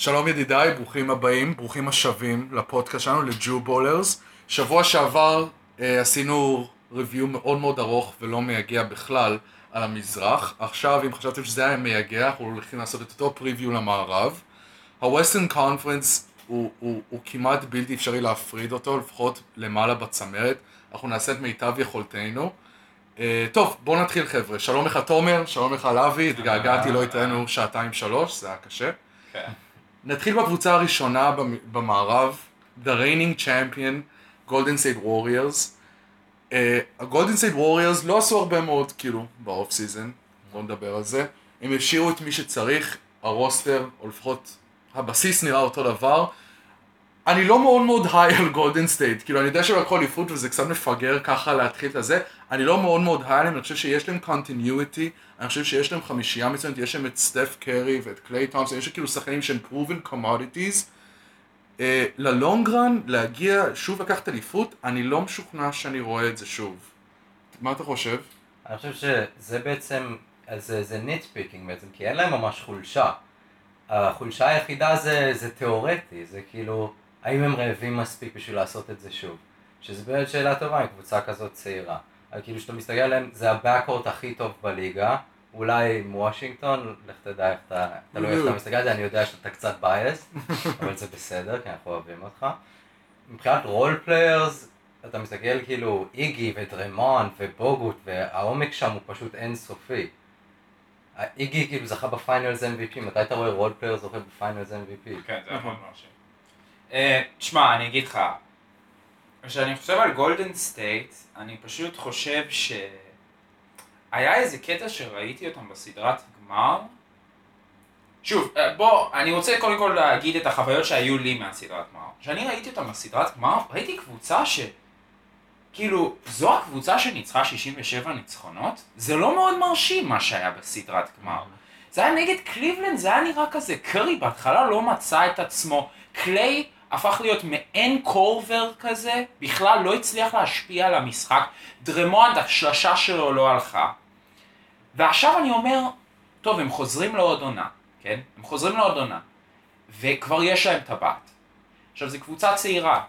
שלום ידידיי, ברוכים הבאים, ברוכים השבים לפודקאסט שלנו, לג'ו בולרס. שבוע שעבר אה, עשינו ריוויו מאוד מאוד ארוך ולא מייגע בכלל על המזרח. עכשיו, אם חשבתם שזה היה מייגע, אנחנו הולכים לעשות את אותו פריוויו למערב. ה-Western Conference הוא, הוא, הוא כמעט בלתי אפשרי להפריד אותו, לפחות למעלה בצמרת. אנחנו נעשה את מיטב יכולתנו. Uh, טוב, בואו נתחיל חבר'ה. שלום לך תומר, שלום לך לוי, התגעגעתי, לא התראינו שעתיים שלוש, זה היה קשה. כן. נתחיל בקבוצה הראשונה במ- במערב, The reigning champion, Golden State Warriors. הגולדן סטייט Warriors לא עשו הרבה מאוד, כאילו, ב off season, בואו נדבר על זה. הם השאירו את מי שצריך, ה roster, או לפחות הבסיס נראה אותו דבר. אני לא מאוד מאוד high על גולדן סטייט, כאילו אני יודע שהם לקחו אליפות וזה קצת מפגר ככה להתחיל את הזה, אני לא מאוד מאוד high עליהם, אני חושב שיש להם continuity, אני חושב שיש להם חמישייה מצוינת, יש להם את סטף קרי ואת קליי תומפסון, יש כאילו שחקנים שהם commodities. אה, ל long run, להגיע שוב לקחת אליפות, אני לא משוכנע שאני רואה את זה שוב. מה אתה חושב? אני חושב שזה בעצם, זה, זה nitpicking בעצם, כי אין להם ממש חולשה. החולשה היחידה זה, זה תיאורטי, זה כאילו, האם הם רעבים מספיק בשביל לעשות את זה שוב? שזה באמת שאלה טובה עם קבוצה כזאת צעירה. אבל כאילו, כשאתה מסתכל עליהם, זה ה backcourt הכי טוב בליגה, אולי עם וושינגטון, לך תדע איך אתה, תלוי איך אתה מסתכל על זה, אני יודע שאתה קצת biased, אבל זה בסדר, כי אנחנו אוהבים אותך. מבחינת role players, אתה מסתכל כאילו איגי ודריימונד ובוגוט והעומק שם הוא פשוט אינסופי. איגי כאילו זכה ב finals MVP, מתי אתה רואה role player זוכה ב finals MVP? כן, זה היה מאוד מרשים. אה, תשמע, אני אגיד לך, כשאני חושב על גולדן סטייט, אני פשוט חושב ש... היה איזה קטע שראיתי אותם בסדרת גמר. שוב, אה, בוא, אני רוצה קודם כל להגיד את החוויות שהיו לי מהסדרת גמר. כשאני ראיתי אותם בסדרת גמר, ראיתי קבוצה ש... כאילו, זו הקבוצה שניצחה 67 ניצחונות? זה לא מאוד מרשים מה שהיה בסדרת גמר. זה היה נגד קליבלנד, זה היה נראה כזה, קרי בהתחלה לא מצא את עצמו, קליי הפך להיות מעין קורבר כזה, בכלל לא הצליח להשפיע על המשחק, דרמונד, השלשה שלו לא הלכה. ועכשיו אני אומר, טוב, הם חוזרים לעוד עונה, כן? הם חוזרים לעוד עונה, וכבר יש להם טבעת. עכשיו, זו קבוצה צעירה.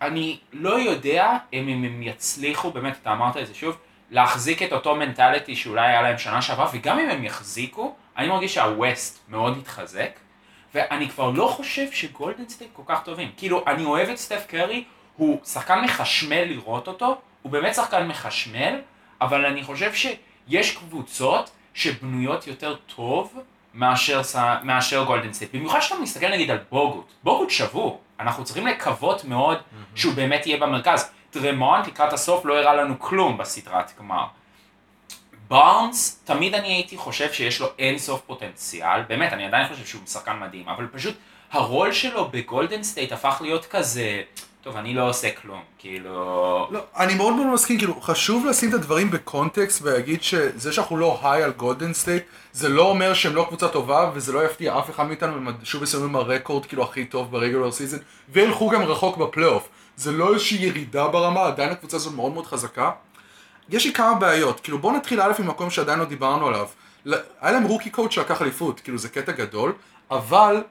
אני לא יודע אם הם יצליחו, באמת, אתה אמרת את זה שוב, להחזיק את אותו מנטליטי שאולי היה להם שנה שעברה, וגם אם הם יחזיקו, אני מרגיש שהווסט מאוד יתחזק, ואני כבר לא חושב שגולדן סטייט כל כך טובים. כאילו, אני אוהב את סטף קרי, הוא שחקן מחשמל לראות אותו, הוא באמת שחקן מחשמל, אבל אני חושב שיש קבוצות שבנויות יותר טוב מאשר, מאשר גולדן סטייט. במיוחד כשאתה מסתכל נגיד על בוגוט, בוגוט שבור, אנחנו צריכים לקוות מאוד שהוא באמת יהיה במרכז. דריימונד לקראת הסוף לא הראה לנו כלום בסדרת גמר. בארנס, תמיד אני הייתי חושב שיש לו אין סוף פוטנציאל, באמת, אני עדיין חושב שהוא שחקן מדהים, אבל פשוט הרול שלו בגולדן סטייט הפך להיות כזה, טוב, אני לא עושה כלום, כאילו... לא, אני מאוד מאוד מסכים, כאילו, חשוב לשים את הדברים בקונטקסט ולהגיד שזה שאנחנו לא high על גולדן סטייט, זה לא אומר שהם לא קבוצה טובה, וזה לא יפתיע אף אחד מאיתנו, הם שוב מסיימים ה record כאילו הכי טוב ב regular season, וילכו גם רחוק בפלייאוף. זה לא איזושהי ירידה ברמה, עדיין הקבוצה הזאת מאוד מאוד חזקה. יש לי כמה בעיות, כאילו בואו נתחיל א' עם מקום שעדיין לא דיברנו עליו. היה להם rookie coach שלקח אליפות, כאילו זה קטע גדול, אבל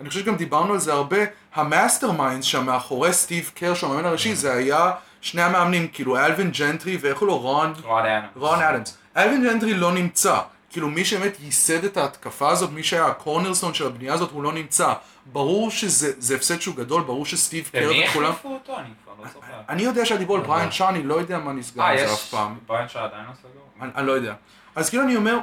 אני חושב שגם דיברנו על זה הרבה, ה masterminds שם מאחורי סטיב קר, שהוא המאמן הראשי, זה היה שני המאמנים, כאילו אלווין ג'נטרי ואיך קוראים לו רון, רון אדם. רון אדמס. אלווין ג'נטרי לא נמצא, כאילו מי שבאמת ייסד את ההתקפה הזאת, מי שהיה ה cornerstone של הבנייה הזאת, הוא לא נמצא. ברור שזה זה הפסד שהוא גדול, ברור שסטיב קר ומי וכולם... החליפו אותו? אני כבר לא זוכר. אני יודע שהדיבור על בריין שו, לא יודע מה נסגר אה, על זה יש אף פעם. בריין שו עדיין לא סגור? אני, אני לא יודע. אז כאילו אני אומר,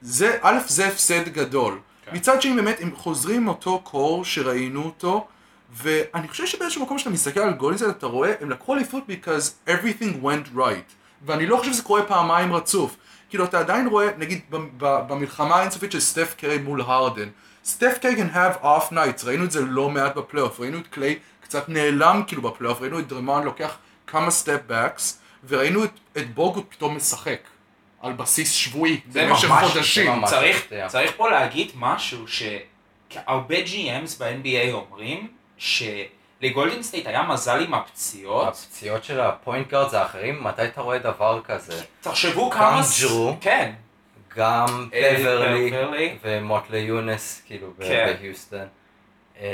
זה, א', זה הפסד גדול. כן. מצד שני באמת, הם חוזרים אותו core שראינו אותו, ואני חושב שבאיזשהו מקום שאתה מסתכל על גולדן סטייט, אתה רואה, הם לקחו אליפות because everything went right. ואני לא חושב שזה קורה פעמיים רצוף. כאילו אתה עדיין רואה, נגיד ב- ב- במלחמה האינסופית של סטף קרי מול הרדן, סטף קרי can have off nights, ראינו את זה לא מעט בפלייאוף, ראינו את קליי קצת נעלם כאילו בפלייאוף, ראינו את דריימונד לוקח כמה step backs, וראינו את, את בוגוט פתאום משחק. על בסיס שבועי, זה במשך ממש- חודשים. ממש- צריך. צריך פה להגיד משהו שהרבה GMs ב-NBA אומרים שלגולדן סטייט היה מזל עם הפציעות. הפציעות של ה point guards האחרים, מתי אתה רואה דבר כזה? תחשבו כמה... ס- ג'רו. כן. גם אה, בברלי בברלי. ומוטייונס, כאילו, כן. בהיוסטון. אמ,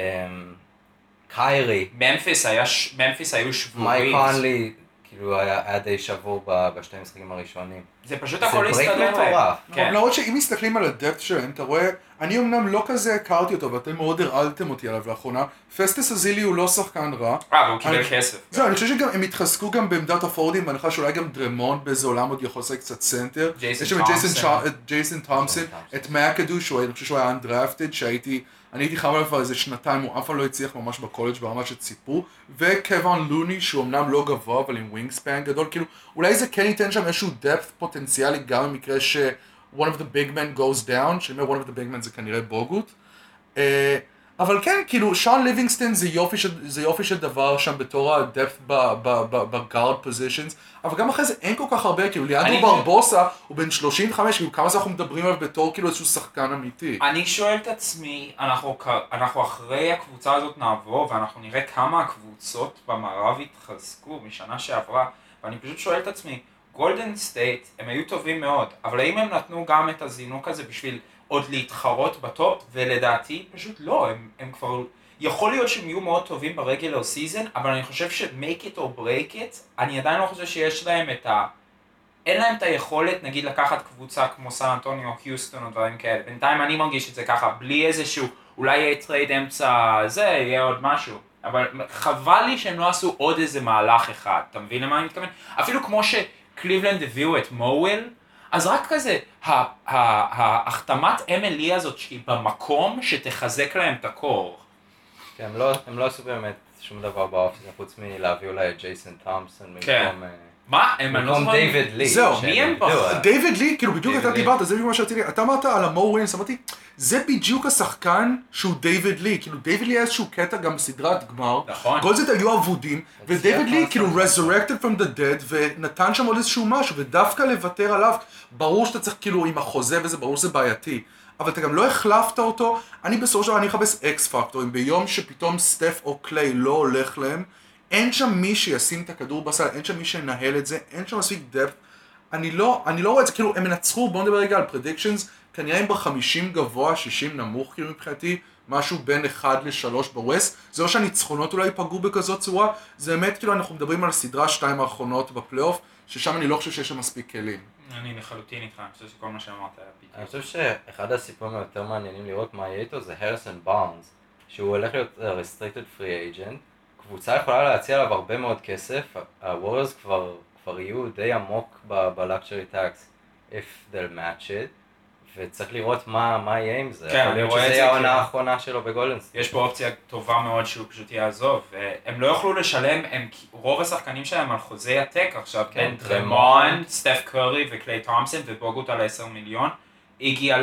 קיירי, ממפיס היה, ממפיס היו מייק שבורים. קונלי, כאילו היה היה די שבור בשתי המשחקים הראשונים. זה פשוט break להסתדר להם. מטורף. כן. למרות שאם מסתכלים על ה depth שלהם, אתה רואה, אני אמנם לא כזה הכרתי אותו, ואתם מאוד הרעלתם אותי עליו לאחרונה, פסטוס אזילי הוא לא שחקן רע. אה, והוא קיבל אני- כסף. זהו, אני חושב שגם הם התחזקו גם בעמדת הפורוורדים, בהנחה שאולי גם דריימונד באיזה עולם עוד יכול לשחק קצת סנטר. ג'ייסון תומפסון. את שהוא- אני חושב שהוא היה undrafted, שהייתי, אני הייתי חייב עליו כבר איזה שנתיים, הוא אף פעם לא הצליח ממש בקולג' ברמה שציפו, וקוון לוני, שהוא אמנם לא גבוה, אבל עם wingspan גדול, כאילו, אולי זה כן ייתן שם איזשהו depth פוטנציאלי, גם במקרה ש... one of the big men goes down, אומר one of the big men זה כנראה בוגוט. אה, אבל כן, כאילו, שון ליבינגסטון זה יופי של, זה יופי של דבר שם בתור ה depth ב guard positions, אבל גם אחרי זה אין כל כך הרבה, כאילו, ליאנדרו ברבוסה הוא בן 35, כאילו, כמה זמן אנחנו מדברים עליו בתור כאילו איזשהו שחקן אמיתי. אני שואל את עצמי, אנחנו, אנחנו אחרי הקבוצה הזאת נעבור ואנחנו נראה כמה הקבוצות במערב התחזקו משנה שעברה ואני פשוט שואל את עצמי, גולדן סטייט הם היו טובים מאוד, אבל האם הם נתנו גם את הזינוק הזה בשביל עוד להתחרות ב-top? ולדעתי פשוט לא, הם, הם כבר, יכול להיות שהם יהיו מאוד טובים ב-regular season, אבל אני חושב ש-make it or break it, אני עדיין לא חושב שיש להם את ה... אין להם את היכולת נגיד לקחת קבוצה כמו סן אנטוניו או היוסטון או דברים כאלה. בינתיים אני מרגיש את זה ככה, בלי איזשהו, אולי יהיה trade אמצע זה, יהיה עוד משהו. אבל חבל לי שהם לא עשו עוד איזה מהלך אחד, אתה מבין למה אני מתכוון? אפילו כמו שקליבלנד הביאו את מואל, אז רק כזה, ה- ה- ההחתמת MLE הזאת שהיא במקום שתחזק להם את ה-core. כן, הם לא- הם לא עשו באמת שום דבר באופן, חוץ מלהביא אולי את ג'ייסון תומפסון כן. במקום... אה, מה? הם לא במקום זוכר- דיוויד לי. זהו. מי הם בחרו? אה, דיוויד לי, כאילו בדיוק אתה. דיברת, זה בדיוק מה שרציתי, אתה אמרת על המו ווינס, אמרתי, זה בדיוק השחקן שהוא דיוויד לי, כאילו דיוויד לי היה איזשהו קטע גם בסדרת גמר, נכון. גולדזט היו אבודים, ודייוויד לי כאילו resurrected from the dead, ונתן שם עוד איזשהו משהו, ודווקא לוותר עליו, ברור שאתה צריך כאילו עם החוזה וזה, ברור שזה בעייתי. אבל אתה גם לא החלפת אותו, אני בסופו של דבר, אני מחפש X factorים, ביום שפתאום סטף או קליי לא הולך להם, אין שם מי שישים את הכדור בסל, אין שם מי שינהל את זה, אין שם מספיק דפט. אני לא, אני לא רואה את זה, כאילו, הם ינצחו, בואו נדבר רגע על פרדיקשנס, כנראה הם ב-50 גבוה, 60 נמוך, כאילו מבחינתי, משהו בין 1 ל-3 בווסט, זה לא שהניצחונות אולי ייפגעו בכזאת צורה, זה באמת, כאילו, אנחנו מדברים על סדרה שתיים האחרונות בפלייאוף, ששם אני לא חושב שיש שם מספיק כלים. אני לחלוטין איתך, אני חושב שכל מה שאמרת היה אני בדיוק. חושב שאחד הסיפורים היותר מעניינים לראות מה יהיה איתו זה הריסון בארנס, שהוא הולך להיות restricted free agent, קבוצה יכולה להציע עליו הרבה מאוד כסף, הווריורס כבר, כבר יהיו די עמוק ב-luxury tax if they'll match it, וצריך לראות מה, מה יהיה עם זה, כן, אני רואה שזה את יהיה זה העונה כאילו- האחרונה שלו בגולדנסטייט. יש פה אופציה טובה מאוד שהוא פשוט יעזוב, והם לא יוכלו לשלם, הם, רוב השחקנים שלהם על חוזי עתק עכשיו, כן, כן, דרמונד. דרמונד, סטף קורי וקליי תומפסון ובוגוט על 10 מיליון, הגיע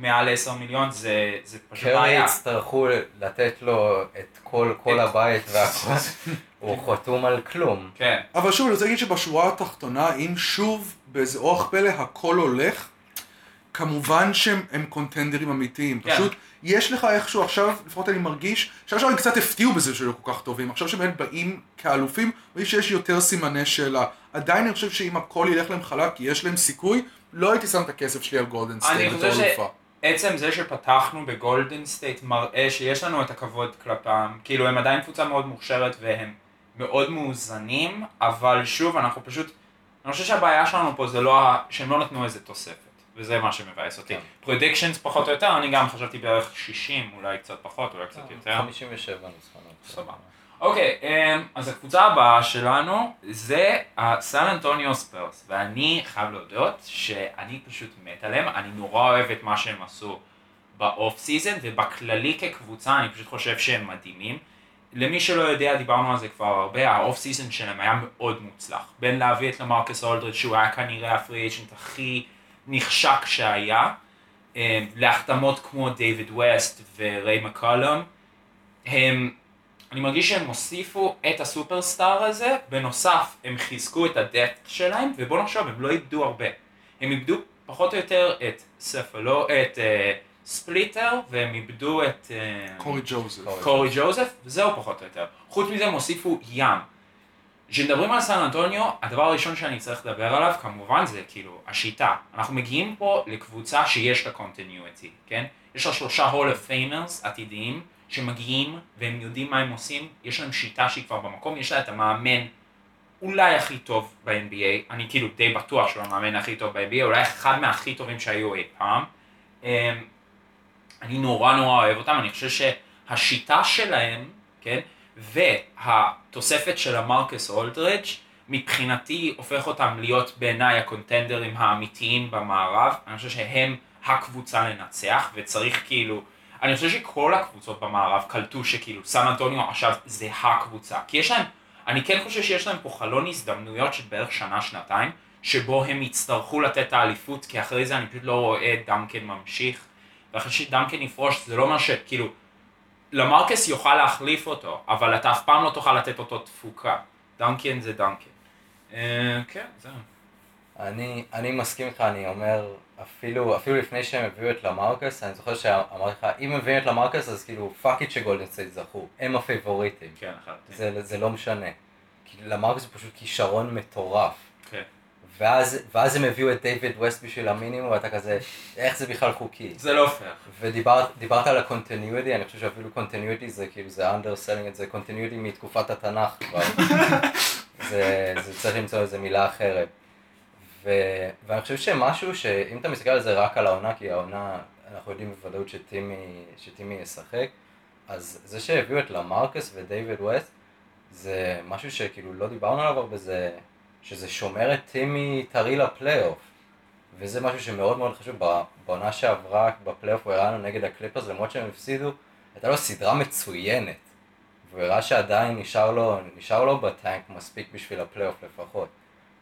מעל 10 מיליון, זה, זה פשוט קרי בעיה. יצטרכו לתת לו את כל, כל את- הבית והכל, הוא חתום על כלום. כן, אבל שוב, אני רוצה להגיד שבשורה התחתונה, אם שוב באיזה אורח פלא הכל הולך, כמובן שהם הם קונטנדרים אמיתיים. כן. פשוט, יש לך איכשהו עכשיו, לפחות אני מרגיש, שעכשיו הם קצת הפתיעו בזה שהם לא כל כך טובים. עכשיו שהם באים כאלופים, מרגיש שיש יותר סימני שאלה. עדיין אני חושב שאם הכל ילך להם חלק, כי יש להם סיכוי, לא הייתי שם את הכסף שלי על גולדן אני סטייט בתור חושב ש- אלופה. עצם זה שפתחנו בגולדן סטייט מראה שיש לנו את הכבוד כלפם, כאילו הם עדיין קבוצה מאוד מוכשרת והם מאוד מאוזנים, אבל שוב אנחנו פשוט, אני חושב שהבעיה שלנו פה זה לא, שהם לא נתנו איזה תוספת, וזה מה שמבאס אותי. כן. predictions פחות או יותר, אני גם חשבתי בערך 60, אולי קצת פחות, אולי קצת יותר. 57 ניצחונות. סבבה. אוקיי, אמ, אז הקבוצה הבאה שלנו זה הסן אנטוניו ספרס, ואני חייב להודות שאני פשוט מת עליהם, אני נורא אוהב את מה שהם עשו ב-off season, ובכללי כקבוצה אני פשוט חושב שהם מדהימים. למי שלא יודע, דיברנו על זה כבר הרבה, ה-off season שלהם היה מאוד מוצלח. בין להביא את למרקוס אולדרידג', שהוא היה כנראה ה-free agent הכי נחשק שהיה, אמ, להחתמות כמו דיוויד ווסט וריי מקולום, הם, אני מרגיש שהם הוסיפו את ה-superstar הזה, בנוסף הם חיזקו את ה-depth שלהם, ובוא נחשוב, הם לא איבדו הרבה. הם איבדו פחות או יותר את ספלו, את אה, ספליטר, והם איבדו את אה, קורי ג'וזף. קורי ג'וזף, וזהו פחות או יותר. חוץ מזה הם הוסיפו ים. כשמדברים על סן אנטוניו, הדבר הראשון שאני צריך לדבר עליו, כמובן, זה כאילו השיטה. אנחנו מגיעים פה לקבוצה שיש לה continuity, כן? יש לה שלושה hall of famers עתידיים, שמגיעים והם יודעים מה הם עושים, יש להם שיטה שהיא כבר במקום, יש לה את המאמן אולי הכי טוב ב-NBA, אני כאילו די בטוח שהוא המאמן הכי טוב ב-NBA, אולי אחד מהכי טובים שהיו אי פעם. אמ, אני נורא נורא אוהב אותם, אני חושב שהשיטה שלהם, כן, והתוספת של למרקוס אולדרידג' מבחינתי הופך אותם להיות בעיניי ה-contenderים האמיתיים במערב, אני חושב שהם הקבוצה לנצח, וצריך כאילו, אני חושב שכל הקבוצות במערב קלטו שכאילו סן אנטוניו עכשיו זה הקבוצה, כי יש להם, אני כן חושב שיש להם פה חלון הזדמנויות של בערך שנה-שנתיים, שבו הם יצטרכו לתת את האליפות, כי אחרי זה אני פשוט לא רואה את דנקן ממשיך, ואחרי שדנקן יפרוש זה לא אומר שכאילו, למרקס יוכל להחליף אותו, אבל אתה אף פעם לא תוכל לתת אותו תפוקה. דנקן זה דנקן. אה, כן, זהו. אני, אני מסכים איתך, אני אומר, אפילו, אפילו לפני שהם הביאו את למרקוס, אני זוכר שאמרתי לך, אם מביאים את למרקוס אז כאילו fuck it שגולדן סטייט זכו, הם הפייבוריטים. כן, לחלוטין. זה, זה לא משנה. כי למרקוס זה פשוט כישרון מטורף. כן. ואז, ואז הם הביאו את דיוויד ווסט בשביל המינימום, ואתה כזה, איך זה בכלל חוקי? זה לא פייר. ודיברת על ה-continuity, אני חושב שאפילו continuity זה כאילו, זה underselling את זה, continuity מתקופת התנ"ך כבר. זה, זה צריך למצוא איזה מילה אחרת. ו, ואני חושב שמשהו שאם אתה מסתכל על זה רק על העונה, כי העונה, אנחנו יודעים בוודאות שטימי, שטימי ישחק, אז זה שהביאו את למרקוס ודייוויד ווסט, זה משהו שכאילו לא דיברנו עליו הרבה, זה שזה שומר את טימי טרי לפלייאוף. וזה משהו שמאוד מאוד חשוב, בעונה שעברה בפלייאוף הוא הראה לנו נגד הקליפרס, למרות שהם הפסידו, הייתה לו סדרה מצוינת. והוא הראה שעדיין נשאר לו, נשאר לו ב-tank מספיק בשביל הפלייאוף לפחות.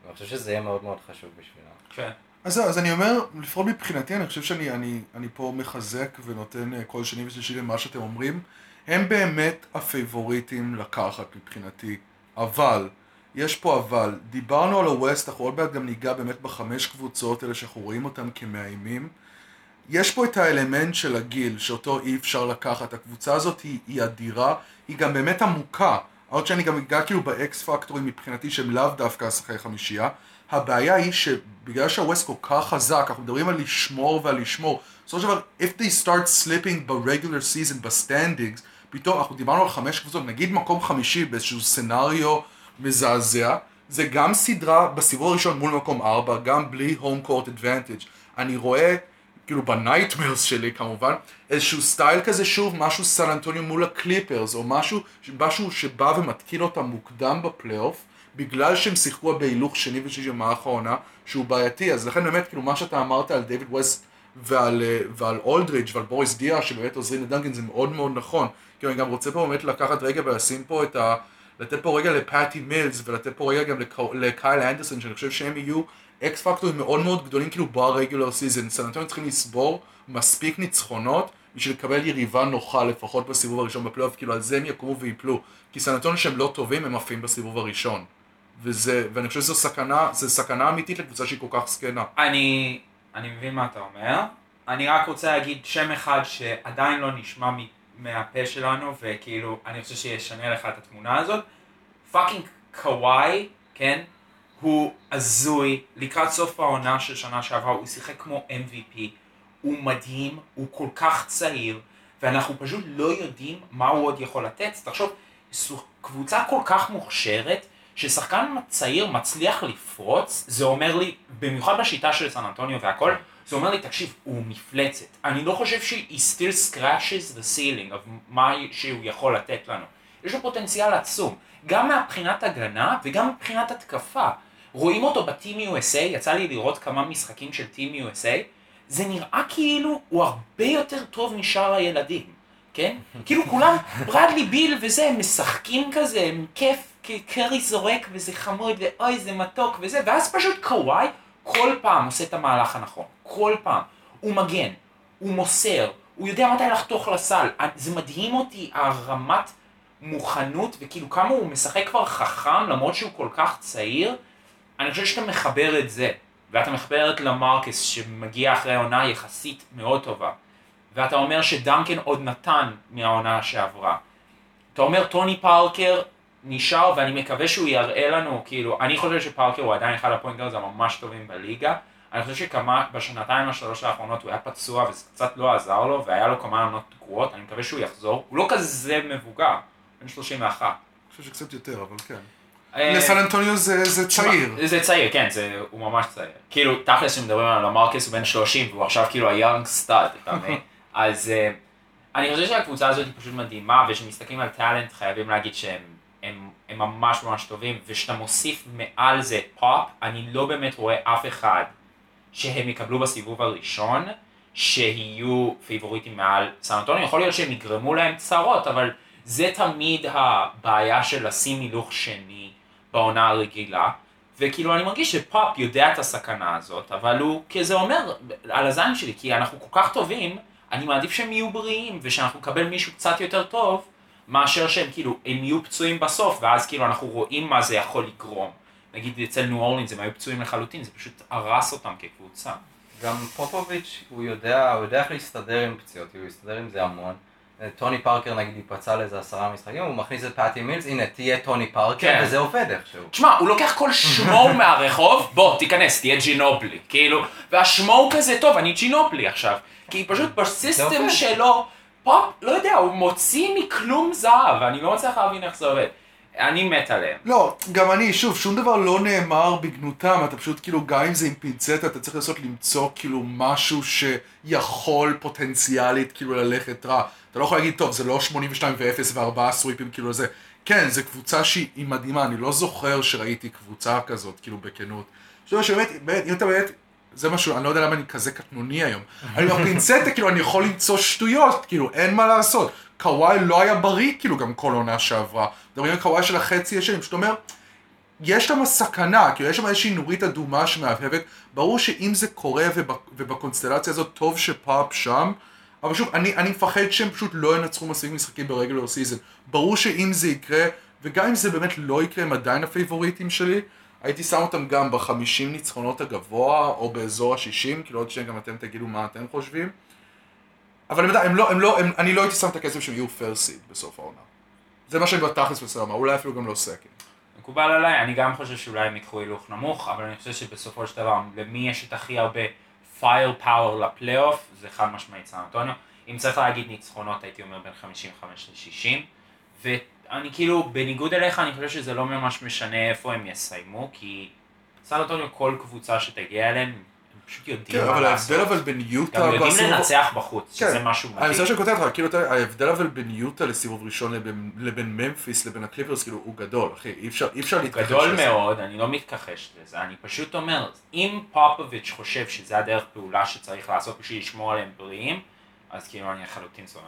ואני חושב שזה יהיה מאוד מאוד חשוב בשבילם. כן. אז זהו, אז אני אומר, לפחות מבחינתי, אני חושב שאני אני, אני פה מחזק ונותן אה, כל שני ושלישי למה שאתם אומרים. הם באמת הפייבוריטים לקחת מבחינתי, אבל, יש פה אבל, דיברנו על ה-west, אנחנו עוד מעט גם ניגע באמת בחמש קבוצות האלה שאנחנו רואים אותם כמאיימים. יש פה את האלמנט של הגיל, שאותו אי אפשר לקחת. הקבוצה הזאת היא, היא אדירה, היא גם באמת עמוקה. עוד שאני גם אגע כאילו ב-X factorים מבחינתי שהם לאו דווקא השחקי חמישייה. הבעיה היא שבגלל שה-west כל כך חזק, אנחנו מדברים על לשמור ועל לשמור. בסופו של דבר, if they start slipping ב-regular season, ב-standings, פתאום אנחנו דיברנו על חמש קבוצות, נגיד מקום חמישי באיזשהו scenario מזעזע, זה גם סדרה בסיבוב הראשון מול מקום ארבע, גם בלי home court advantage. אני רואה, כאילו ב nightmares שלי כמובן, איזשהו סטייל כזה שוב, משהו סן אנטוניו מול הקליפרס, או משהו, משהו שבא ומתקין אותם מוקדם בפלייאוף, בגלל שהם שיחקו בהילוך שני ושלישי במהלך העונה, שהוא בעייתי, אז לכן באמת, כאילו, מה שאתה אמרת על דיוויד ווסט ועל, אה, ועל אולדריג' ועל בוריס דיאו, שבאמת עוזרים לדנקן, זה מאוד מאוד נכון. כאילו, אני גם רוצה פה באמת לקחת רגע ולשים פה את ה... לתת פה רגע לפאטי מילס ולתת פה רגע גם לקייל אנדרסון שאני חושב שהם יהיו X factor ים מאוד מאוד גדולים כאילו ב regular season. סן אנטוניו צריכים לצבור מספיק ניצחונות בשביל לקבל יריבה נוחה לפחות בסיבוב הראשון בפלייאוף, כאילו על זה הם יקומו ויפלו. כי סן אנטוניו שהם לא טובים הם עפים בסיבוב הראשון. וזה, ואני חושב שזו סכנה, זו סכנה אמיתית לקבוצה שהיא כל כך זקנה. אני, אני מבין מה אתה אומר. אני רק רוצה להגיד שם אחד שעדיין לא נשמע מהפה שלנו, וכאילו, אני חושב שישנה לך את התמונה הזאת. fucking קוואי, כן? הוא הזוי, לקראת סוף העונה של שנה שעברה הוא שיחק כמו MVP, הוא מדהים, הוא כל כך צעיר, ואנחנו פשוט לא יודעים מה הוא עוד יכול לתת. תחשוב, קבוצה כל כך מוכשרת, ששחקן צעיר מצליח לפרוץ, זה אומר לי, במיוחד בשיטה של סן אנטוניו והכל, זה אומר לי, תקשיב, הוא מפלצת. אני לא חושב שהוא still scratches the ceiling of מה שהוא יכול לתת לנו. יש לו פוטנציאל עצום, גם מבחינת הגנה וגם מבחינת התקפה. רואים אותו בטים USA, יצא לי לראות כמה משחקים של טים USA, זה נראה כאילו הוא הרבה יותר טוב משאר הילדים, כן? כאילו כולם, ברדלי ביל וזה, הם משחקים כזה, הם כיף, קרי זורק וזה חמוד ואוי זה מתוק וזה, ואז פשוט קוואי כל פעם עושה את המהלך הנכון, כל פעם. הוא מגן, הוא מוסר, הוא יודע מתי לחתוך לסל. זה מדהים אותי הרמת מוכנות וכאילו כמה הוא משחק כבר חכם למרות שהוא כל כך צעיר. אני חושב שאתה מחבר את זה, ואתה מחבר את למרקס שמגיע אחרי העונה יחסית מאוד טובה. ואתה אומר שדנקן עוד נתן מהעונה שעברה. אתה אומר טוני פארקר נשאר ואני מקווה שהוא יראה לנו, כאילו, אני חושב שפארקר הוא עדיין אחד הפוינטרס הממש טובים בליגה. אני חושב שכמה, בשנתיים השלוש האחרונות הוא היה פצוע וזה קצת לא עזר לו, והיה לו כמה עונות גרועות, אני מקווה שהוא יחזור. הוא לא כזה מבוגר, בן 31. אני חושב שקצת יותר, אבל כן. אה, לסן אנטוניו זה זה צעיר. זה צעיר, כן, זה, הוא ממש צעיר. כאילו, תכלס שמדברים על למרקס הוא בן 30 והוא עכשיו כאילו ה young stud, אתה מבין? אז אה, אני חושב שהקבוצה הזאת היא פשוט מדהימה, וכשמסתכלים על talent חייבים להגיד שהם הם, הם ממש ממש טובים, וכשאתה מוסיף מעל זה פופ, אני לא באמת רואה אף אחד שהם יקבלו בסיבוב הראשון, שיהיו פיבוריטים מעל סן אנטוניו, יכול להיות שהם יגרמו להם צרות, אבל זה תמיד הבעיה של לשים הילוך שני בעונה הרגילה, וכאילו אני מרגיש שפופ יודע את הסכנה הזאת, אבל הוא כזה אומר על הזין שלי, כי אנחנו כל כך טובים, אני מעדיף שהם יהיו בריאים, ושאנחנו נקבל מישהו קצת יותר טוב, מאשר שהם כאילו, הם יהיו פצועים בסוף, ואז כאילו אנחנו רואים מה זה יכול לגרום. נגיד אצל ניו אורלינס הם היו פצועים לחלוטין, זה פשוט הרס אותם כקבוצה. גם פופוביץ', הוא יודע, הוא יודע איך להסתדר עם פציעות, הוא הסתדר עם זה המון. אה, טוני פארקר נגיד ייפצע לאיזה עשרה משחקים, הוא מכניס את פאטי מילס, הנה תהיה טוני פארקר, כן. וזה עובד איכשהו. תשמע, הוא לוקח כל שמו מהרחוב, בוא, תיכנס, תהיה ג'ינובילי, כאילו, והשמו הוא כזה, טוב, אני ג'ינובילי עכשיו. כי פשוט ב system. שלו, פופ, לא יודע, הוא מוציא מכלום זהב, ואני לא מצליח להבין איך זה עובד. אני מת עליהם. לא, גם אני, שוב, שום דבר לא נאמר בגנותם, אתה פשוט כאילו, גם אם זה עם פינצטה, אתה צריך לנסות למצוא כאילו משהו שיכול פוטנציאלית כאילו ללכת רע. אתה לא יכול להגיד, טוב, זה לא 82 ו-0 וארבעה סוויפים כאילו זה. כן, זו קבוצה שהיא היא מדהימה, אני לא זוכר שראיתי קבוצה כזאת, כאילו, בכנות. אני חושב שבאמת, באמת, אם אתה באמת, זה משהו, אני לא יודע למה אני כזה קטנוני היום. אני בפינצטה, כאילו, אני יכול למצוא שטויות, כאילו, אין מה לעשות. קוואי לא היה בריא, כאילו, גם כל עונה שעברה. מדברים על קוואי של החצי ישנים, שאתה אומר, יש שם סכנה, כאילו, יש שם איזושהי נורית אדומה שמהבהבת. ברור שאם זה קורה וב, ובקונסטלציה הזאת, טוב שפאפ שם, אבל שוב, אני, אני מפחד שהם פשוט לא ינצחו מספיק משחקים ברגולר סיזון. ברור שאם זה יקרה, וגם אם זה באמת לא יקרה, הם עדיין הפייבוריטים שלי, הייתי שם אותם גם בחמישים ניצחונות הגבוה, או באזור השישים, כאילו עוד שניה גם אתם תגידו מה אתם חושבים. אבל הם, הם לא, הם לא, הם, אני לא הייתי שם את הכסף שהם יהיו first seed בסוף העונה. זה מה שאני בתכלס מנסה לומר, אולי אפילו גם לא second. מקובל עליי, אני גם חושב שאולי הם ייקחו הילוך נמוך, אבל אני חושב שבסופו של דבר, למי יש את הכי הרבה fire power לפלייאוף, זה חד משמעית סן אנטוניו. אם צריך להגיד ניצחונות, הייתי אומר בין 55 ל-60. ואני כאילו, בניגוד אליך, אני חושב שזה לא ממש משנה איפה הם יסיימו, כי סן אנטוניו, כל קבוצה שתגיע אליהם, הם פשוט יודעים כן, מה אבל ההבדל לעשות. אבל בין יוטה... גם יודעים בסיבוב- לנצח בחוץ, כן. שזה משהו אני מדהים. מצטער שאני כותב לך, כאילו, ההבדל אבל בין יוטה לסיבוב ראשון לבין, לבין ממפיס לבין הקליפרס, כאילו, הוא גדול, אחי, אי אפשר, אי אפשר להתכחש גדול לזה. מאוד, אני לא מתכחש לזה, אני פשוט אומר, אם פופוביץ' חושב שזה הדרך פעולה שצריך לעשות בשביל לשמור עליהם בריאים, אז כאילו אני לחלוטין סומך.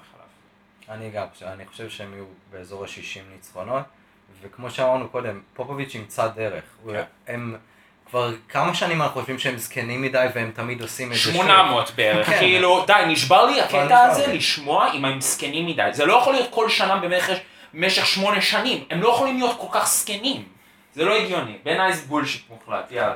אני גם, אני חושב שהם יהיו באזור ה-60 ניצחונות, וכמו שאמרנו קודם, פופוביץ' ימצא דרך. כן. הם כבר כמה שנים אנחנו חושבים שהם זקנים מדי והם תמיד עושים את זה שוב. 800 בערך, כן. כאילו, די, נשבר לי הקטע הזה לי. לשמוע אם הם זקנים מדי. זה לא יכול להיות כל שנה במשך שמונה שנים, הם לא יכולים להיות כל כך זקנים. זה לא הגיוני, בעיניי זה בולשיט מוחלט, יאללה.